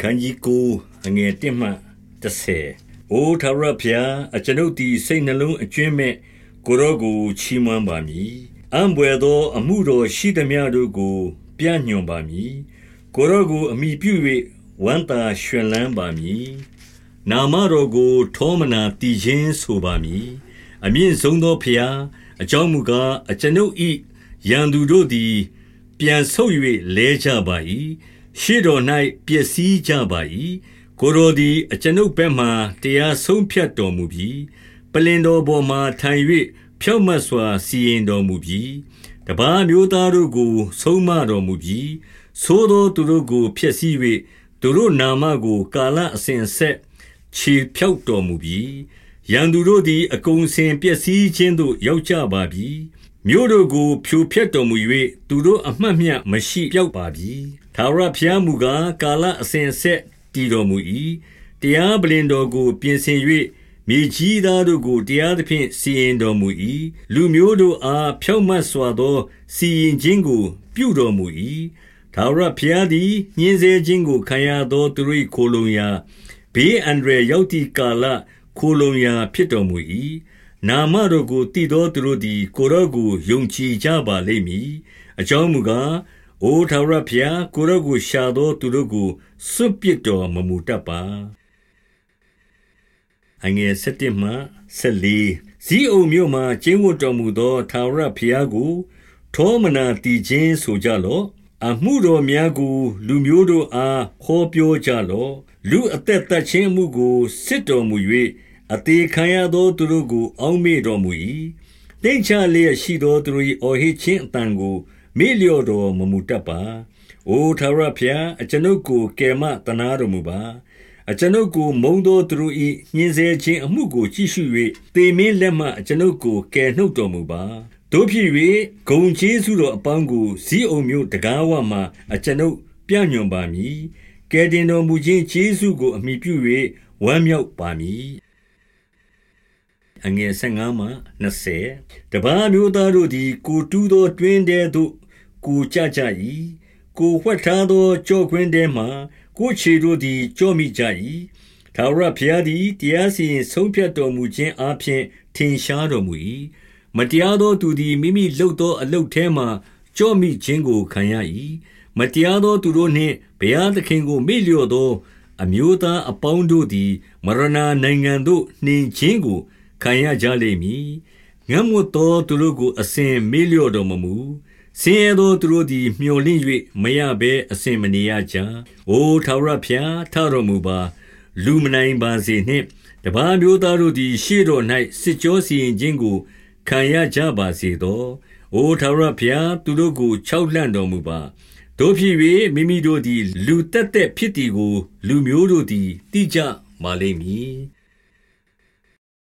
ခန်းကြီးကိုအငယ်1မှ30အိုထာဝရဘုရားအကျွန်ုပ်သည်စိတ်နှလုံးအကျွင်းမဲ့ကိုရောကိုချီးမွမ်းပါမည်အံဘွယ်သော အမှုတော်ရှိသမျှတို့ကို ပြညွန်ပါမည်ကိုရောကို အမိပြု၍ဝမ်းသာရွှင်လန်းပါမည်နာမတော်ကို ထောမနာတည်ခြင်းဆိုပါမည်အမြင့်ဆုံးသောဘုရားအကြောင်းမူကားအကျွန်ုပ်၏ရန်သူတို့သည် ပြန်ဆုတ်၍လဲကြပါ၏ ရှေ့တော်၌ပျက်စီးကြပါ၏ကိုယ်တော်သည် အကျွန်ုပ်ဘက်မှတရားဆုံးဖြတ်တော်မူပြီပလင်တော်ပေါ်မှထိုင်၍ဖြောက်မတ်စွာစီရင်တော်မူပြီတပားမျိုးသားတို့ကို ဆုံးမတော်မူပြီသို့သောသူတို့ကိုဖျက်ဆီး၍သူတို့နာမကို ကာလအစဉ်ဆက်ခြေဖြောက်တော်မူပြီရန်သူတို့သည် အကုန်စင်ပျက်စီးခြင်းသို့ရောက်ကြပါပြီ မြို့တို့ကို ဖြိုဖျက်တော်မူ၍သူတို့အမှတ်မျှမရှိပြောက်ပါပြီ ထာဝရဘုရားမူကား ကာလအစဉ်ဆက် တည်တော်မူ၏တရားပလင်တော်ကို ပြင်ဆင်၍မြေကြီးသားတို့ကို တရားသဖြင့် စီရင်တော်မူ၏လူမျိုးတို့အား ဖြောင့်မတ်စွာသော စီရင်ခြင်းကို ပြုတော်မူ၏ထာဝရဘုရားသည် ညှင်းဆဲခြင်းကို ခံရသော သူတို့၏ခိုလုံရာ ဘေးအန္တရာယ်ရောက်သည့်ကာလ ခိုလုံရာ ဖြစ်တော်မူ၏ နာမတော်ကိုတည်သောသူတို့သည် ကိုရော့ကိုယုံကြည်ကြပါလိမ့်မည်အကြောင်းမူကားအိုထာဝရဘုရားကိုရော့ကိုရှာသောသူတို့ကိုစွန့်ပစ်တော်မမူတတ်ပါအငယ်7မှ14ဇီးအုံမြို့မှကျင်းဝတ်တော်မူသောထာဝရဘုရားကိုထောမနာတည်ခြင်းဆိုကြလော့အမှုတော်များကို လူမျိုးတို့အားဟောပြောကြလော့လူအသက်သက်ချင်းမှုကိုစစ်တော်မူ၍ အသေးခံရသောသူတို့ကို အောက်မေ့တော်မူ၏တိတ်ချလျက်ရှိသောသူတို့၏အော်ဟစ်ခြင်းအတန်ကို မေ့လျော့တော်မမူတတ်ပါ။အိုထာဝရဘုရားအကျွန်ုပ်ကိုကယ်မသနာတော်မူပါ။အကျွန်ုပ်ကိုမုံသောသူတို့၏ညှင်းဆဲခြင်းအမှုကိုကြည့်ရှု၍သေမင်းလက်မှအကျွန်ုပ်ကိုကယ်နှုတ်တော်မူပါ။တို့ဖြစ်၍ဂုံကျေးဇူးတော်အပေါင်းကိုဇီးအုံမျိုးတကားဝမှအကျွန်ုပ်ပြညွန်ပါမည်။ကယ်တင်တော်မူခြင်းကျေးဇူးကိုအမိပြု၍ဝမ်းမြောက်ပါမည်။ အငယ်15မှ20တပားမျိုးသားတို့သည် ကိုတူးသောတွင်တဲသို့ကိုကြကြ၏ကိုဝှက်ထားသောကြောခွင်းထဲမှ ကိုခြေတို့သည်ကြောမိကြ၏သာဝရဘုရားသည်တရားစီရင်ဆုံးဖြတ်တော်မူခြင်းအပြင်ထင်ရှားတော်မူ၏မတရားသောသူသည်မိမိလုပ်သောအလုပ်ထဲမှကြောမိခြင်းကိုခံရ၏မတရားသောသူတို့နှင့်ဘုရားသခင်ကိုမေ့လျော့သော အမျိုးသားအပေါင်းတို့သည် မရဏနိုင်ငံသို့နှင်ခြင်းကို ခံရကြလိမ့်မည်ငတ်မွတ်သောသူတို့ကို အစဉ်မေ့လျော့တော်မမူဆင်းရဲသောသူတို့သည်မျှော်လင့်၍မရဘဲအစဉ်မနေရကြ။အိုထာဝရဘုရားထတော်မူပါလူမနိုင်ပါစေနှင့်တပားမျိုးသားတို့သည် ရှေ့တော်၌စစ်ကြောစီရင်ခြင်းကိုခံရကြပါစေသော။အိုထာဝရဘုရားသူတို့ကိုခြောက်လှန့်တော်မူပါ။တို့ဖြစ်၍မိမိတို့သည် လူတက်တက်ဖြစ်သည်ကို လူမျိုးတို့သည်သိကြပါလိမ့်မည်။